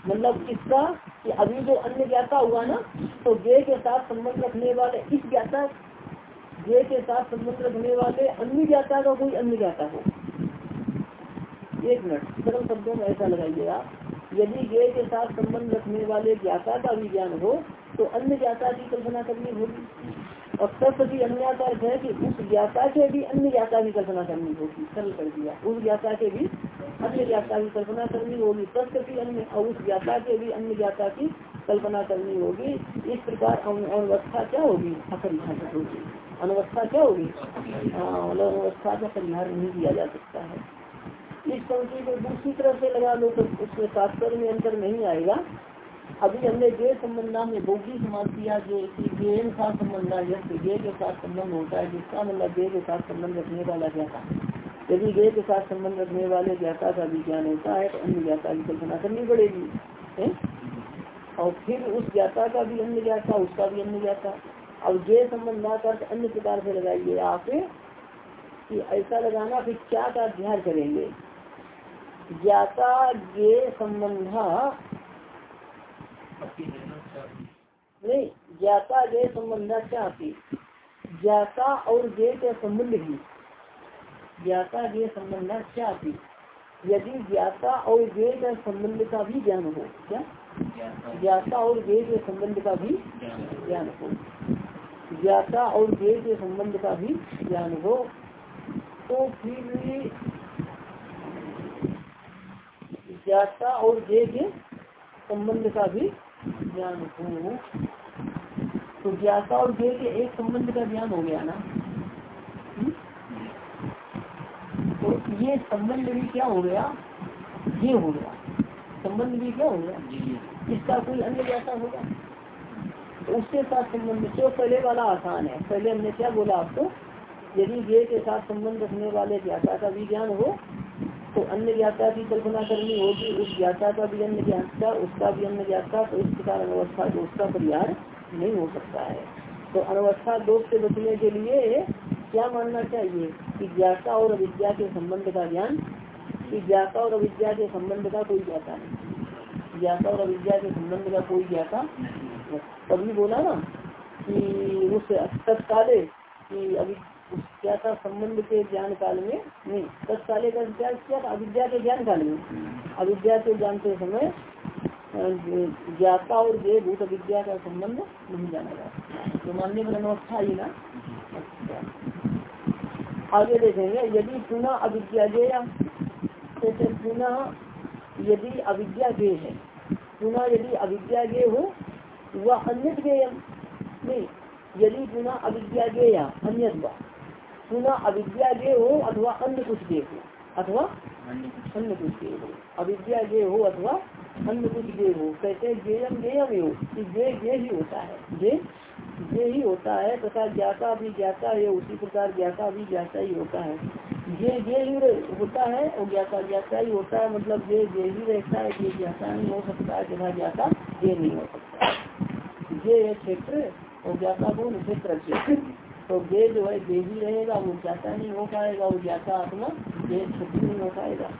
मतलब किसका कि अभी जो अन्य ज्ञाता हुआ ना तो गे के साथ संबंध रखने वाले इस ज्ञाता गे के साथ संबंध रखने वाले अन्य ज्ञाता का कोई अन्य ज्ञाता हो। एक मिनट, सरल शब्दों में ऐसा लगाइए आप। यदि गे के साथ संबंध रखने वाले ज्ञाता का भी ज्ञान हो तो अन्य ज्ञाता की कल्पना करनी होगी। और तत्व की अन्य अर्थ है कि उस ज्ञाता के भी अन्य ज्ञाता की कल्पना करनी होगी। सरल कर दिया। उस ज्ञाता के भी अन्य ज्ञाता की कल्पना करनी होगी। तत्व की अन्य और उस ज्ञाता के भी अन्य ज्ञाता की कल्पना करनी होगी। इस प्रकार अनवस्था क्या होगी? अपरिभाषित होगी। अनवस्था क्या होगी? हाँ मतलब अनवस्था का परिहार नहीं किया जा सकता है। इस पंक्ति को दूसरी तरफ़ से लगा लो तो उसमें तात्पर्य में अंतर नहीं आएगा। अभी हमने गे संबंधा में भोगी समाज किया, जो के साथ संबंध जैसे गे के साथ संबंध होता है, जिसका मतलब गे के साथ संबंध रखने वाला ज्ञाता। यदि गे के साथ संबंध रखने वाले ज्ञाता का भी ज्ञान होता है तो अन्य ज्ञाता की कल्पना करनी पड़ेगी, है? और फिर उस ज्ञाता का भी अन्य ज्ञाता, उसका भी अन्य ज्ञाता। अब गे संबंधा का अन्य प्रकार से लगाइए आप, कि ऐसा लगाना फिर क्या का अध्ययन करेंगे। ज्ञाता गे संबंधा नहीं, ज्ञाता गे संबंधा क्या ज्ञाता और गे के संबंध भी ज्ञाता गे संबंधा क्या यदि ज्ञाता और गे के संबंध का भी ज्ञान हो, क्या? ज्ञाता और गे के संबंध का भी ज्ञान हो। ज्ञाता और गे के संबंध का भी ज्ञान हो तो फिर ज्ञाता और गे के संबंध का भी ज्ञान हो। तो ज्ञाता और गे के एक संबंध का ज्ञान हो गया ना। हम्म? तो ये संबंध भी क्या हो गया? ये हो गया। संबंध भी क्या हो गया? इसका कोई अन्य ज्ञाता होगा? तो उसके साथ संबंध जो पहले वाला आसान है पहले हमने क्या बोला आपको? यदि गे के साथ संबंध रखने वाले ज्ञाता का भी ज्ञान हो तो अन्य ज्ञाता की कल्पना करनी होगी, उस ज्ञाता का भी अन्य ज्ञाता उसका भी अन्य ज्ञाता तो इस प्रकार अनवस्था दोष का परिहार नहीं हो सकता है। तो अनवस्था दोष से बचने के लिए क्या मानना चाहिए? कि ज्ञाता और अविद्या के संबंध का ज्ञान, कि ज्ञाता और अविद्या के संबंध का कोई ज्ञाता नहीं। ज्ञाता और अविद्या के संबंध का कोई ज्ञाता तभी बोला ना कि उस तत्काले कि अभी क्या था संबंध के ज्ञान काल में? नहीं। दस तत्काले का क्या क्या था? अविद्या के ज्ञान काल में। अविद्या के जानते समय ज्ञाता और जे भूत अविद्या का संबंध नहीं जाना जाता तो मानने में अवस्था ही ना? आगे देखेंगे यदि पुनः अविद्या जैसे पुनः यदि अविद्या गे है। पुनः यदि अविद्या गे हो वह अन्य गेय नहीं यदि पुनः अविद्या गेया अन्य पुनः अविद्या गे हो अथवा अन्य कुछ गे हो, अथवा अन्य कुछ गे हो। अविद्या गे हो अथवा अन्य कुछ गे हो कहते गेयम गेयम हो कि गे गे ही होता है। गे गे ही होता है तथा ज्ञाता भी ज्ञाता है, उसी प्रकार ज्ञाता भी ज्ञाता ही होता है। ये ये ही होता है और ज्ञाता ज्ञाता ही होता है मतलब ये ये ही रहता है ये ज्ञाता नहीं हो सकता है, तथा ज्ञाता ये नहीं हो सकता। ये है क्षेत्र और ज्ञाता कौन क्षेत्र तो ये जो है, देवी रहेगा, वो ज्ञाता नहीं हो पाएगा, वो ज्ञाता आत्मा ये क्षेत्र नहीं हो पाएगा।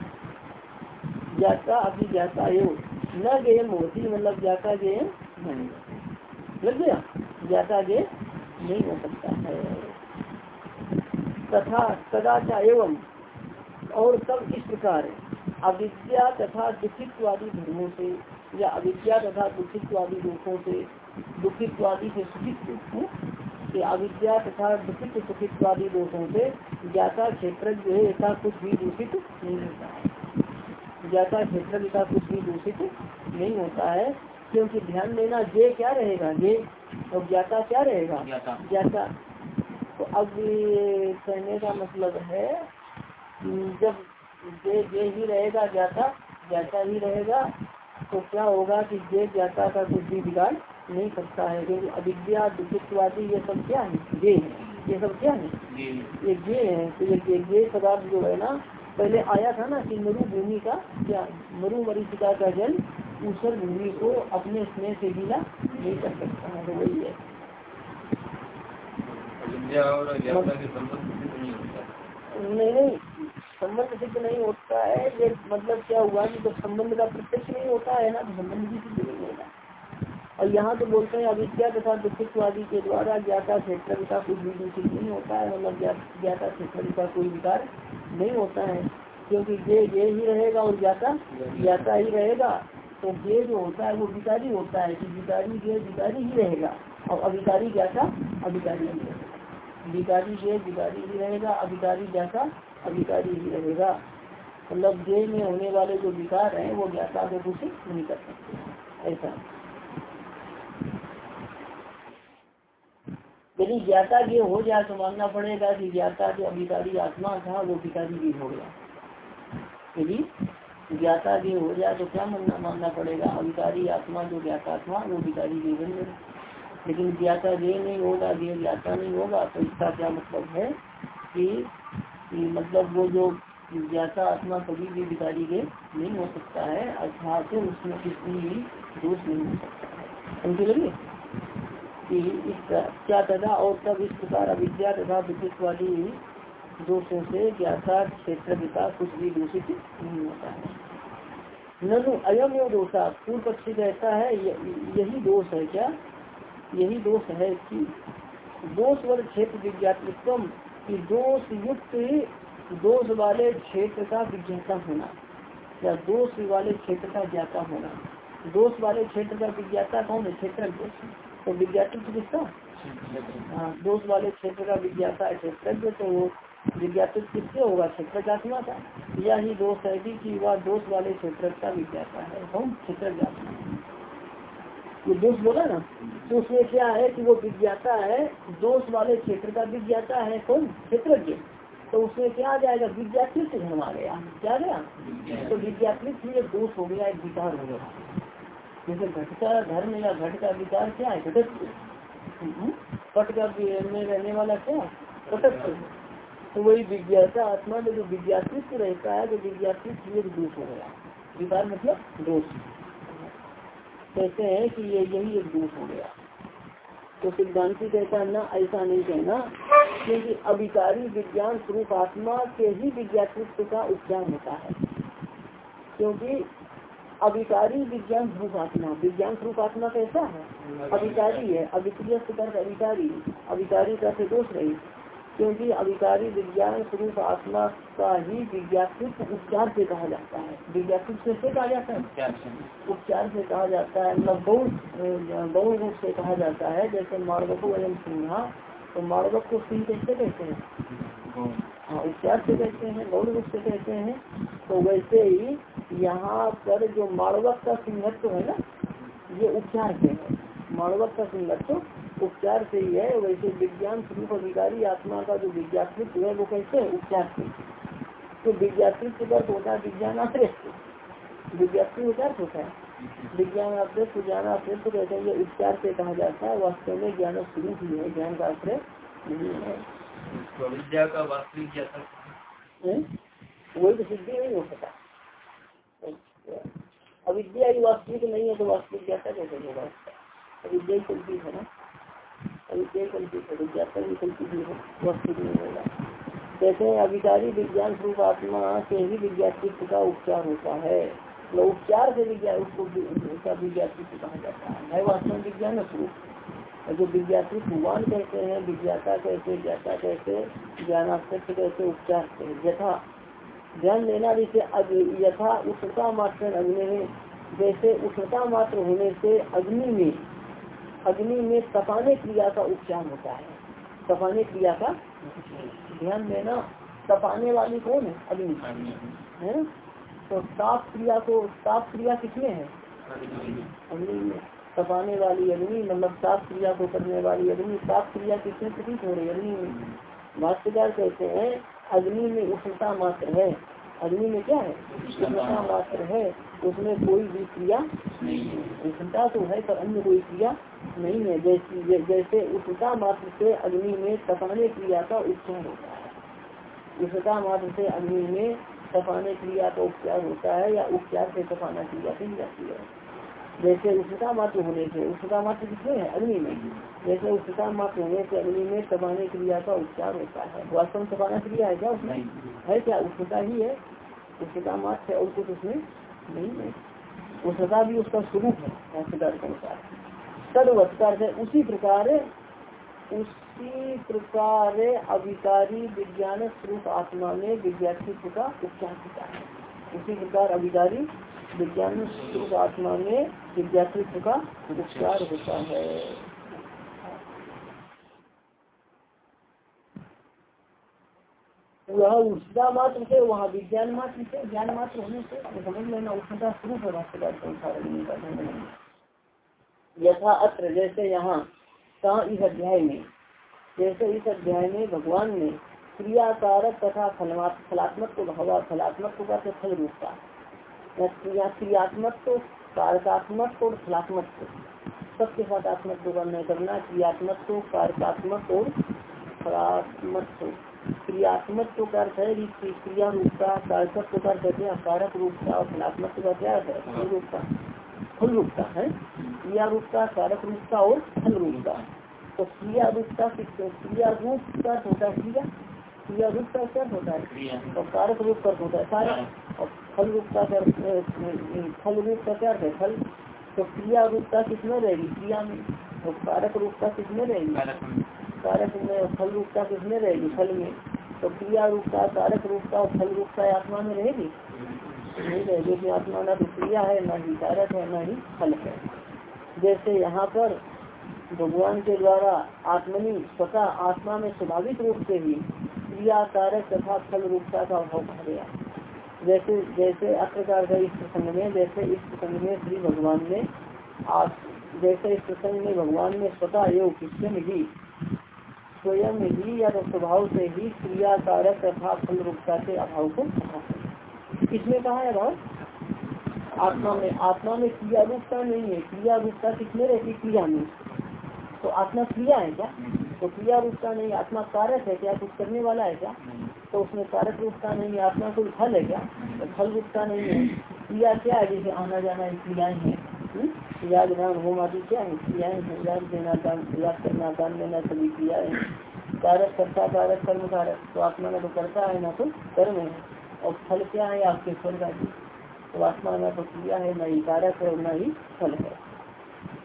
ज्ञाता अभी ज्ञाता एवं न गेम होती मतलब ज्ञाता गेम नहीं लग गया? ज्ञाता गे नहीं हो सकता है। तथा कदाचा एवं, और तब इस प्रकार अविद्या तथा दुखित्वादी धर्मों से, या अविद्या तथा दुखित्वादी दुखों से, दुखित्वादी से सुखित अविद्या तथा दुखित सुखित्वादी दोषों से ज्ञाता क्षेत्र जो है ऐसा कुछ भी दूषित नहीं होता है। ज्ञाता क्षेत्र का कुछ भी दूषित नहीं होता है क्योंकि ध्यान देना जे क्या रहेगा जे और ज्ञाता क्या रहेगा? ज्ञाता। तो अब कहने का मतलब है जब जे जे ही रहेगा ज्ञाता ज्ञाता ही रहेगा तो क्या होगा कि जे ज्ञाता का कुछ भी बिगाड़ नहीं सकता है क्योंकि अविद्या दुखित्वादी ये सब क्या है? जे ये सब क्या है? ये जे है। तो ये जे पदार्थ जो है ना पहले आया था ना कि मरु भूमि का क्या मरु मरीचिका का जल ऊसर भूमि को अपने स्नेह से गीला नहीं कर सकता है तो वही है। नहीं नहीं संबंध सिद्ध नहीं होता है। ये मतलब क्या हुआ कि जब संबंध का प्रत्यक्ष नहीं होता है ना तो संबंध भी सिद्ध नहीं होगा और यहाँ तो बोलते हैं, अविद्या तथा दुखित्वादी के द्वारा ज्ञाता क्षेत्र का कुछ भी दूषित नहीं होता है मतलब ज्ञाता क्षेत्र का कोई विकार नहीं होता है। क्योंकि ये ये ही रहेगा और ज्ञाता ज्ञाता ही रहेगा। तो ये जो होता है, वो विकारी होता है कि विकारी, ये विकारी ही रहेगा। और अभिकारी ज्ञाता अभिकारी ही रहेगा। विकारी जे विकारी ही रहेगा अभिकारी ज्ञाता अभिकारी ही रहेगा। मतलब जे में होने वाले जो विकार हैं, वो ज्ञाता को कुछ नहीं कर सकते। ऐसा। यदि ज्ञाता ये हो जाए तो मानना पड़ेगा कि ज्ञाता जो अभिकारी आत्मा था वो विकारी भी हो गया। यदि ज्ञाता ये हो जाए तो क्या मानना मानना पड़ेगा? अभिकारी आत्मा जो ज्ञाता था वो विकारी भी बन गया। लेकिन ज्ञाता ये नहीं होगा ये ज्ञाता नहीं होगा तो इसका क्या मतलब है कि, कि मतलब वो जो ज्ञाता आत्मा कभी भी विकारी के नहीं हो सकता है अर्थात उसमें किसी भी दोष नहीं हो सकता है। समझे? लगे कि इस क्या तथा और तब इस प्रकार अविद्या तथा विद्युत वाली दोषों से ज्ञाता क्षेत्र का कुछ भी दूषित नहीं होता है। ननु, अयम एवं दोषा पूर्व पक्षी कहता है यही दोष है क्या? यही दोष है कि दोष वाले क्षेत्र विज्ञातम की दोष युक्त दोष वाले क्षेत्र का विज्ञाता होना, या दोष वाले क्षेत्र का ज्ञाता होना। दोष वाले क्षेत्र का विज्ञाता कौन है? क्षेत्र तो विज्ञातृत्व किसका हाँ। दोष वाले क्षेत्र का विज्ञाता है क्षेत्र तो वो विज्ञातृत्व किससे होगा? क्षेत्र आत्मा का यही दोष है कि वह दोष वाले क्षेत्र का विज्ञाता है। कौन क्षेत्र जात्मा ये दोष बोला ना? तो उसमें क्या है कि वो विज्ञाता है दोष वाले क्षेत्र का विज्ञाता है कौन? क्षेत्रज्ञ। तो उसमें क्या आ जाएगा? विज्ञाकृत धर्म आ गया क्या गया? तो विज्ञाकृत ही एक दोष हो गया, एक विकार हो गया। जैसे घट का धर्म या घट का विकार क्या है? घटक? पट का में रहने वाला क्या? कटक तो वही विज्ञाता आत्मा में जो विज्ञाकृत रहता है तो विज्ञाकृत ही दोष हो गया। विकार मतलब दोष। कहते हैं कि ये यही एक दोष हो गया। तो सिद्धांति कहता है, ना, ऐसा नहीं कहना, क्योंकि अभिकारी विज्ञान स्वरूप आत्मा के ही विज्ञातृत्व का उपचार होता है। क्योंकि अभिकारी विज्ञान स्वरूप आत्मा। विज्ञान स्वरूप आत्मा कैसा है? अभिकारी है। अभिक्रिय अधिकारी अभिकारी का दोष रही क्योंकि अभिकारी विज्ञान स्वरूप आत्मा का ही विज्ञापित उपचार से कहा जाता है। विज्ञापित कैसे कहा जाता है? उपचार से कहा जाता है। मतलब गौण गौण रूप से कहा जाता है। जैसे मार्गको एवं सिंहा। तो मार्गक को सिंह कैसे कहते हैं? हाँ उपचार से कहते हैं गौण रूप से कहते हैं। तो वैसे ही यहाँ पर जो माड़वक का सिंहत्व है ना, ये उपचार से है। माड़वक का सिंहत्व उपचार से ही है। वैसे विज्ञान स्वरूप अधिकारी आत्मा का जो विज्ञापित है, वो कैसे है उपचार से। तो विज्ञापित का होता है विज्ञान आश्रय विज्ञापित उपचार होता है? विज्ञान आश्रय ज्ञान आश्रय तो कहते हैं ये उपचार से कहा जाता है। वास्तव में ज्ञान स्वरूप ही है, ज्ञान का आश्रय नहीं है। विद्या का वास्तविक वही तो सिद्धि नहीं हो सकता। अविद्या ही वास्तविक नहीं है तो वास्तविक ज्ञाता कैसे होगा अविद्या ही कल्पित है ना? अविद्या कल्पित है तो ज्ञाता कल्पित नहीं है, वास्तविक नहीं होगा। जैसे अभिकारी विज्ञान स्वरूप आत्मा से ही विज्ञातित्व का उपचार होता है। तो उपचार से विज्ञान उसको विज्ञातित्व कहा जाता है। है वास्तव विज्ञान स्वरूप? जो विज्ञाति भगवान कहते हैं विज्ञाता कहते ज्ञाता कहते ज्ञानास्त्र कहते उपचार कहते यथा ध्यान देना जैसे यथा उष्णता मात्र अग्नि में जैसे उष्णता मात्र होने से अग्नि में अग्नि में तपाने क्रिया का उपचार होता है। तपाने क्रिया का ध्यान देना तपाने वाली कौन है? अग्नि। है तो ताप क्रिया को ताप क्रिया किसमें है? अग्नि में। तपाने वाली अग्नि मतलब ताप क्रिया को करने वाली अग्नि ताप क्रिया किसमें प्रतीत हो रही अग्नि में। भाष्यकार कहते हैं, अग्नि में उष्णता मात्र है। अग्नि में क्या है? उष्णता मात्र है। उसमें कोई भी क्रिया उष्णता तो है, पर अन्य कोई क्रिया नहीं है। जैसे जैसे उष्णता मात्र से अग्नि में तपाने क्रिया का उपचार होता है। उष्णता मात्र से अग्नि में तपाने क्रिया का उपचार होता है या उपचार से तपाना क्रिया की जाती है। जैसे उष्णता मात्र होने से उष्णता मात्र किसमें है? अग्नि में। जैसे उष्णता मात्र होने से अग्नि में तपाने क्रिया का उपचार होता है। वास्तव में तपाना क्रिया है क्या उसमें? है क्या? उष्णता ही है। उष्णता मात्र है और कुछ उसमें नहीं है। उष्णता भी उसका स्वरूप है भाष्यकार के अनुसार। तदवत्कार है उसी प्रकार उसी प्रकार अभिकारी विज्ञान स्वरूप आत्मा में विज्ञातित्व का उपचार होता है। उसी प्रकार अभिकारी विज्ञान आत्मा में विज्ञातित्व का उपचार होता है। वह उष्णता मात्र से, वहाँ विज्ञान मात्र से, ज्ञान मात्र होने से समझ लेना उष्णता स्वरूप है भाष्यकार यथा अत्र, जैसे यहाँ इस अध्याय में, जैसे इस अध्याय में भगवान ने क्रियाकारक तथा फलात्मक को भावा, फलात्मक का फल रूपता क्रियात्मक तो कारकात्मक और फलात्मक को सबके साथ आत्मक को वर्णय करना, क्रियात्मक तो कारकात्मक और फलात्मक को क्रियात्मक तो का अर्थ है क्रिया रूपता कारकत्व तो का कहते हैं कारक रूपता और फलात्मक का क्या है? फल रूपता फल रूपता है। क्रिया रूपता कारक रूपता और फल रूपता तो क्रिया रूपता क्रिया रूप का होता है क्रिया? क्रिया रूप का क्या होता है? और कारक रूप का होता है। कारक और फल रूप का फल रूप का क्या है? फल। तो क्रिया रूपता किसमें रहेगी? क्रिया में। और कारक रूपता किसमें रहेगी? कारक में। फल रूपता किसमें रहेगी? फल में। तो क्रिया रूपता कारक रूपता और फल रूपता आत्मा में रहेगी? नहीं रहेगी। आत्मा ना तो क्रिया है ना ही कारक है ना ही फल है। जैसे यहाँ पर भगवान के द्वारा आत्मनि स्वतः आत्मा में स्वाभाविक रूप से ही क्रिया कारक तथा फल रूपता का अभाव कहा गया जैसे जैसे अप्रकार का इस प्रसंग में, जैसे इस प्रसंग में श्री भगवान ने आप जैसे इस प्रसंग में भगवान ने स्वतः योग स्वयं ही स्वयं ही या तो स्वभाव से ही क्रिया कारक तथा फल रूपता के अभाव को कहा किसने कहा है अभाव आत्मा में आत्मा में क्रिया रूपता नहीं है। क्रिया रूपता किसमें रहती क्रिया में। तो आत्मा क्रिया है क्या? तो क्रिया रूप का नहीं, आत्मा कारक है क्या? कुछ करने वाला है क्या? तो उसमें कारक रूप का नहीं आत्मा कोई फल है क्या? तो फल रूप का नहीं है। क्रिया क्या है? जैसे आना जाना क्रियाएँ हैं। हम्म? याद ध्यान होम आदि क्या है? क्रियाएँ हैं। याद देना, दान, याद करना, दान देना, सभी क्रियाएँ कारक करता, कारक कर्म कारक तो आत्मा में तो करता है, ना तो कर्म है। और फल क्या है आपके फल का? तो आत्मा में तो क्रिया है, ना ही कारक है और न ही फल है।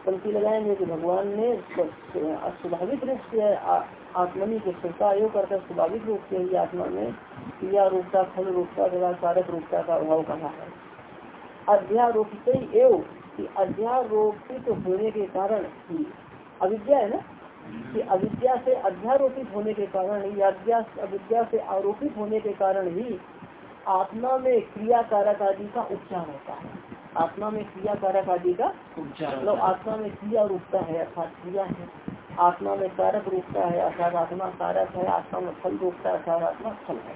पंक्ति लगाएँगे कि भगवान ने स्वाभाविक रूप से आत्मनि के श्रद्धा योग करके स्वाभाविक रूप से ही आत्मा में क्रिया रूपता, फल रूपता तथा कारक रूपता का अभाव कहा है। अध्यारोपित एवं कि अध्यारोपित होने के कारण ही, अविद्या है ना? कि अविद्या से अध्यारोपित होने के कारण ही, अविद्या से आरोपित होने के कारण ही आत्मा में क्रिया कारक आदि का उपचार होता है। आत्मा में क्रिया कारक आदि का मतलब आत्मा में क्रिया रूपता है अर्थात क्रिया है। आत्मा में कारक रूपता है अर्थात आत्मा कारक है आत्मा में फल रूपता है अर्थात आत्मा फल है।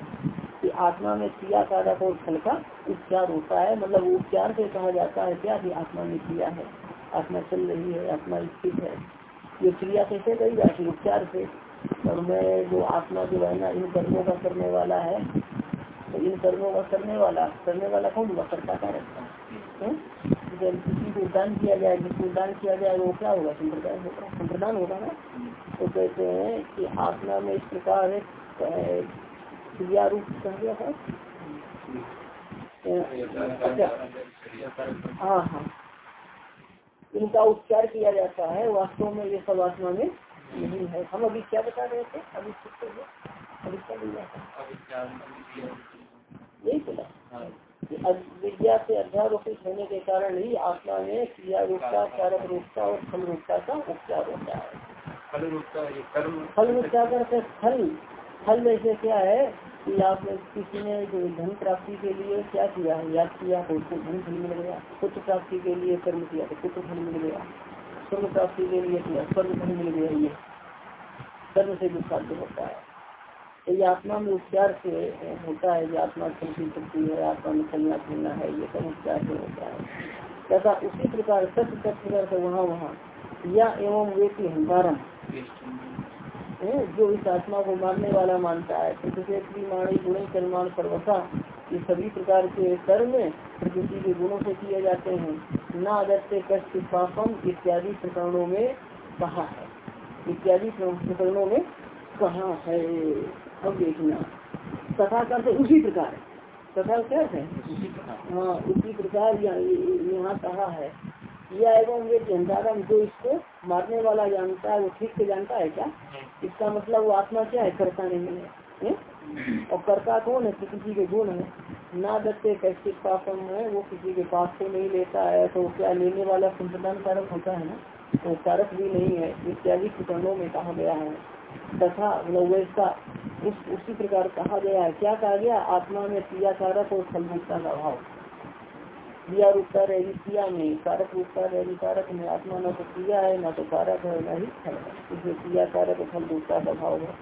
कि आत्मा में क्रिया कारक और फल का उपचार होता है मतलब उपचार से कहा जाता है क्या कि आत्मा में क्रिया है। आत्मा चल रही है आत्मा स्थित है। ये क्रिया कैसे कही जाती उपचार से। और मैं जो आत्मा जो है ना इन कर्मों का करने वाला है तो इन कर्मों का करने वाला करने वाला कौन हुआ? कर्ता कारक जब किसी को दान किया जाए, जिसको दान किया जाए, वो क्या होगा? संप्रदाय होगा। संप्रदान होगा ना? तो कहते हैं कि आत्मा में इस प्रकार क्रिया रूप कह गया था? अच्छा। हाँ हाँ। इनका उपचार किया जाता है, वास्तव में ये सब आत्मा में नहीं है। हम अभी क्या बता रहे थे? अभी अभी क्या यही बोला। विद्या से अध्यारोपित होने के कारण ही आत्मा में क्रिया रूपता कारक रूपता और फल रूपता का उपचार होता है। फल रूपता फल रूपता का फल। फल जैसे क्या है कि आप किसी ने धन प्राप्ति के लिए क्या किया है याद किया तो उसको धन फल मिल गया। पुत्र प्राप्ति के लिए कर्म किया तो पुत्र फल मिल गया। स्वर्ग प्राप्ति के लिए किया स्वर्ग फल मिल गया ये। कर्म से विस्तार होता है। तो ये आत्मा में उपचार से होता है जो आत्मा चलती चलती है आत्मा में चलना फिरना है ये सब उपचार से होता है। तथा उसी प्रकार सत्य तत्व से वहाँ वहाँ या एवं वे की हंकारम जो इस आत्मा को मारने वाला मानता है प्रकृति माणी गुण कर्माण सर्वथा ये सभी प्रकार के कर्म प्रकृति के गुणों से किए जाते हैं। न आदरते कष्ट पापम इत्यादि प्रकरणों में कहा है। इत्यादि प्रकरणों में कहा है। अब देखना तथा करते उसी प्रकार। तथा क्या है? हाँ उसी प्रकार यहाँ कहा है। या एवं वे जनतारम जो इसको मारने वाला जानता है वो ठीक से जानता है क्या? इसका मतलब वो आत्मा क्या है? करता नहीं है, और कर्ता कौन है? किसी के गुण है। ना दत्ते कैसे पापम है वो किसी के पास को नहीं लेता है तो क्या लेने वाला संप्रदान कारक होता है ना? तो कारक भी नहीं है। इत्यादि प्रकरणों में कहा गया है। तथा वैसा उस, उसी प्रकार कहा गया है। क्या कहा गया? आत्मा में क्रिया कारक और फलरूपता का अभाव। क्रिया रूपता रहेगी क्रिया में, कारक रूपता रहेगी कारक में। आत्मा न तो क्रिया है, न तो कारक है, न ही फल है। इसलिए क्रिया कारक और फल का भाव है।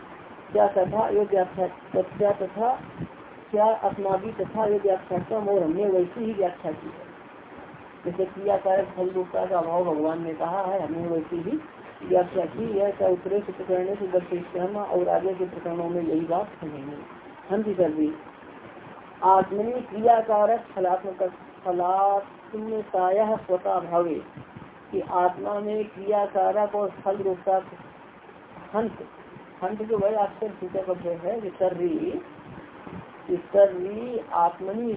क्या तथा? यो व्याख्या तथा क्या अपना भी तथा यो व्याख्या और हमने वैसी ही व्याख्या की है। जैसे क्रिया कारक फल रूपता का अभाव भगवान ने कहा है, हमने वैसी ही व्याख्या की है क्या उत्तरे से प्रकरण से दर्शन और आगे के प्रकरणों में यही बात कहेंगे हम जी कर दी आत्मनि क्रियाकारक फलात्मक फलात्मताया स्वतः भावे कि आत्मा में क्रियाकारक और फल रूपता हंत हंत जो है अक्षर सूचक अभ्यय है विसर्री विसर्री आत्मनि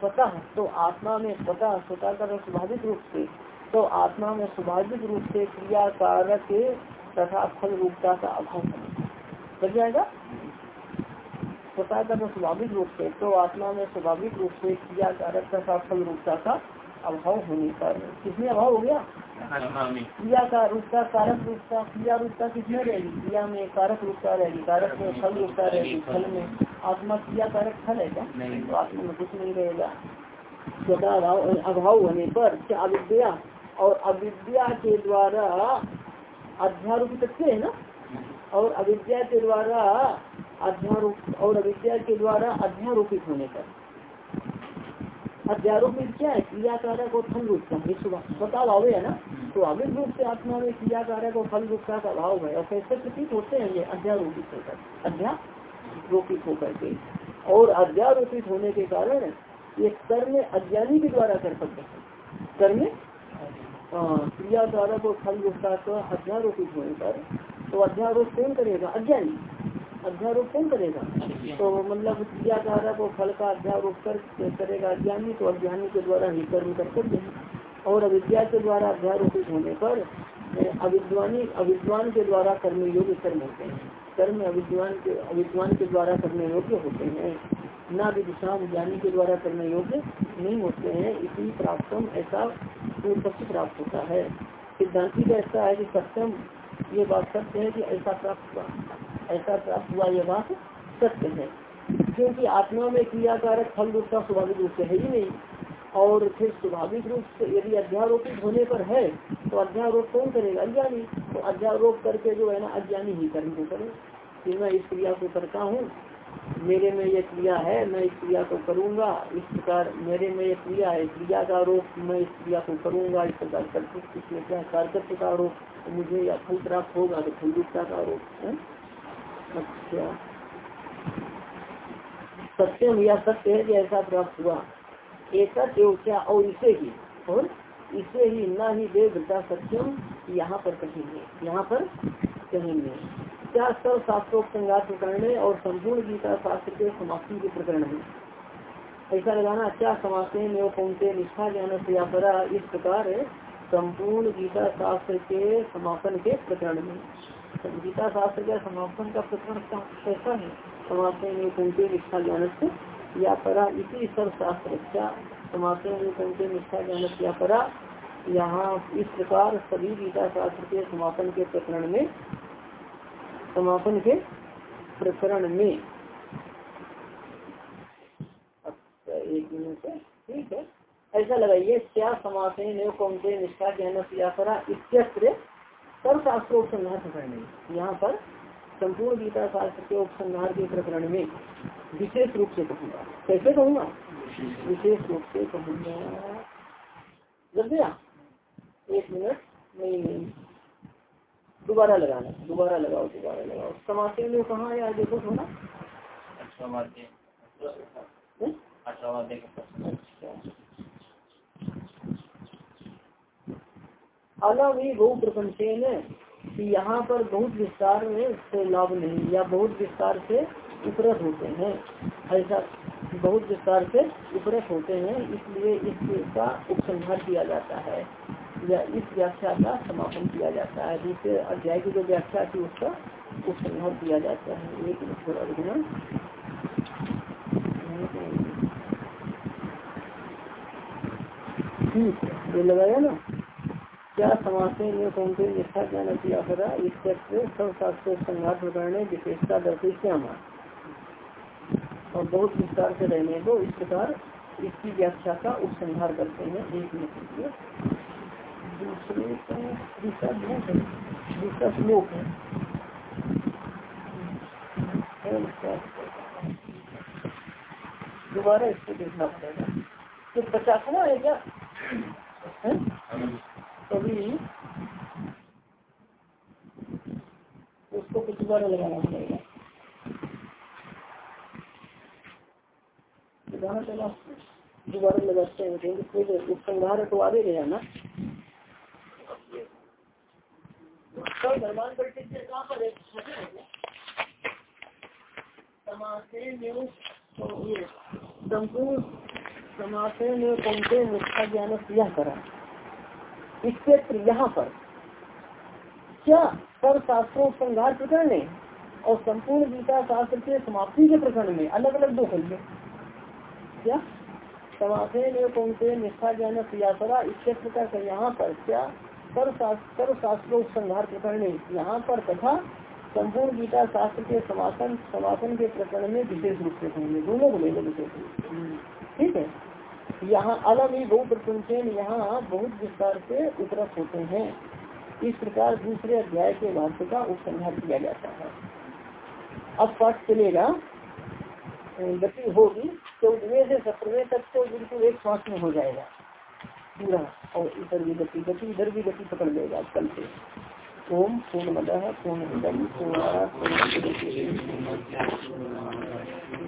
स्वतः तो आत्मा में स्वतः स्वतः का स्वाभाविक रूप से तो आत्मा में स्वाभाविक रूप से क्रिया कारक तथा फल रूपता का अभाव लग जाएगा? स्वतः का स्वाभाविक रूप से तो आत्मा में स्वाभाविक रूप से क्रिया कारक तथा फल रूपता का अभाव होने पर किसमें अभाव हो गया? क्रिया का रूपता कारक रूपता क्रिया रूपता किसमें रहेगी? क्रिया में कारक रूपता रहेगी कारक में फल रूपता रहेगी फल में आत्मा क्रिया कारक फल है क्या? तो आत्मा में कुछ नहीं रहेगा। स्वतः अभाव अभाव होने पर क्या अविद्या और अविद्या के द्वारा अध्यारोपित तथ्य है ना? और अविद्या के द्वारा अध्यारोप, और अविद्या के द्वारा अध्यारोपित होने पर। अध्यारोपित क्या है? क्रियाकारक और फल रूप का स्वतः भाव है ना? स्वाभाविक रूप से आत्मा में क्रियाकारक और फल रूप का भाव है। और कैसे प्रतीत होते हैं ये? अध्यारोपित होकर अध्यारोपित होकर के। और अध्यारोपित होने के कारण ये कर्म अज्ञानी के द्वारा कर सकते हैं। कर्म क्रिया कारक और फल गुस्सा का अध्यारोपित होने पर तो अध्यारोप कौन करेगा, अज्ञानी। अध्यारोप कौन करेगा। तो मतलब क्रिया कारक और फल का अध्यारोप कर, करेगा अज्ञानी तो अज्ञानी के द्वारा ही कर्म कर सकते हैं। और अविद्या के द्वारा अध्यारोपित होने पर अविद्वानी, अविद्वान के द्वारा कर्म योग्य कर्म होते हैं। कर्म अविद्वान के अविद्वान के द्वारा करने योग्य होते हैं। न विदिशाम ज्ञानी के द्वारा करने योग्य नहीं होते हैं, इसी प्राप्त ऐसा पक्ष प्राप्त होता है। सिद्धांति का ऐसा है कि सत्यम ये बात सत्य है कि ऐसा प्राप्त हुआ। ऐसा प्राप्त हुआ ये बात सत्य है। क्योंकि आत्मा में क्रियाकारक फल रूप का स्वाभाविक रूप से है ही नहीं। और फिर स्वाभाविक रूप से यदि अध्यारोपित होने पर है तो अध्यारोप कौन करेगा? अज्ञानी। तो अध्यारोप करके जो है ना, अज्ञानी ही कर्म को करे कि मैं इस क्रिया को करता हूँ मेरे में यह क्रिया है, मैं इस क्रिया को करूँगा। इस प्रकार मेरे में यह क्रिया है क्रिया का आरोप मैं इस क्रिया को करूँगा। इस प्रकार करते इसमें क्या कारकत्व का आरोप। तो मुझे या फल प्राप्त होगा तो फलयुक्ता का आरोप, है? अच्छा। सत्यम या सत्य है कि ऐसा प्राप्त हुआ। एक क्या? और इसे ही, और इसे ही न ही देवता सत्यम यहाँ पर कहेंगे, यहाँ पर कहेंगे। क्या सर्व शास्त्रोपसंगार प्रकरण है और संपूर्ण गीता शास्त्र के समाप्ति के प्रकरण में ऐसा लगाना क्या समाप्ति में पहुँचे निष्ठा, ज्ञान से परा इस प्रकार संपूर्ण गीता शास्त्र के समापन के प्रकरण में। गीता शास्त्र के समापन का प्रकरण कैसा है? समाप्ति में पहुँचे निष्ठा, ज्ञान से या परा इसी सर्व शास्त्र क्या समाप्ति में पहुँचे निष्ठा, ज्ञान या परा यहाँ इस प्रकार सभी गीता शास्त्र के समापन के प्रकरण में समापन के प्रकरण में। अच्छा एक मिनट है। ठीक है। ऐसा लगाइए क्या समापन कौनते निष्ठा ज्ञान परा इत्यत्र सर्वशास्त्रोपसंहार प्रकरण यहाँ पर संपूर्ण गीता शास्त्र के उपसंहार के प्रकरण में विशेष रूप से कहूँगा। कैसे कहूँगा? विशेष रूप से कहूँगा। लग गया? एक मिनट, नहीं नहीं। दोबारा लगाना दोबारा लगाओ दोबारा लगाओ। समासे में कहाँ आया देखो थोड़ा अलग ही? बहु प्रपंच कि यहाँ पर बहुत विस्तार में से लाभ नहीं या बहुत विस्तार से उपरत होते हैं। ऐसा बहुत विस्तार से उपरत होते हैं इसलिए इसका उपसंहार किया जाता है। या इस व्याख्या का समापन किया जाता है। दूसरे अध्याय की जो व्याख्या थी उसका उपसंहार किया जाता है। एक थोड़ा ये लगाया ना? क्या में कौन से निष्ठा ज्ञान इस सब शास्त्र प्रकरण विशेषता दर्शी श्याम और बहुत विस्तार से रहने को इस प्रकार इसकी व्याख्या का उपसंहार करते हैं। एक मिनट दूसरे श्लोक है दोबारा इसको देखना पड़ेगा। तो पचासवा है क्या? कभी उसको कुछ दोबारा लगाना पड़ेगा। दोबारा लगाते हैं उपसंहार तो आगे गया ना पर ज्ञान करा। इस क्षेत्र यहाँ पर। क्या सर्व शास्त्रों संघार प्रकरण और संपूर्ण गीता शास्त्र के समाप्ति के प्रकरण में अलग अलग दो कहिए क्या? समासे में कौनते निष्ठा ज्ञान क्रियापरा इस क्षेत्र का यहाँ पर? क्या सर्व शास्त्रों संहार प्रकरण यहाँ पर तथा संपूर्ण गीता शास्त्र के समासन समापन के प्रकरण में विशेष रूप से कहेंगे दोनों को लेकर विशेष ठीक है? यहाँ अलग ही बहुत प्रपंचन यहाँ बहुत विस्तार से उपरत होते हैं। इस प्रकार दूसरे अध्याय के भाष्य का उपसंहार किया जाता है। अब पाठ चलेगा। गति होगी चौदहवें से सत्रहवें तक तो बिल्कुल एक श्वास में हो जाएगा। पूरा और इधर भी गति गति इधर भी गति पकड़ लेगा कल से ओम पूर्ण मद पूर्ण पूर्ण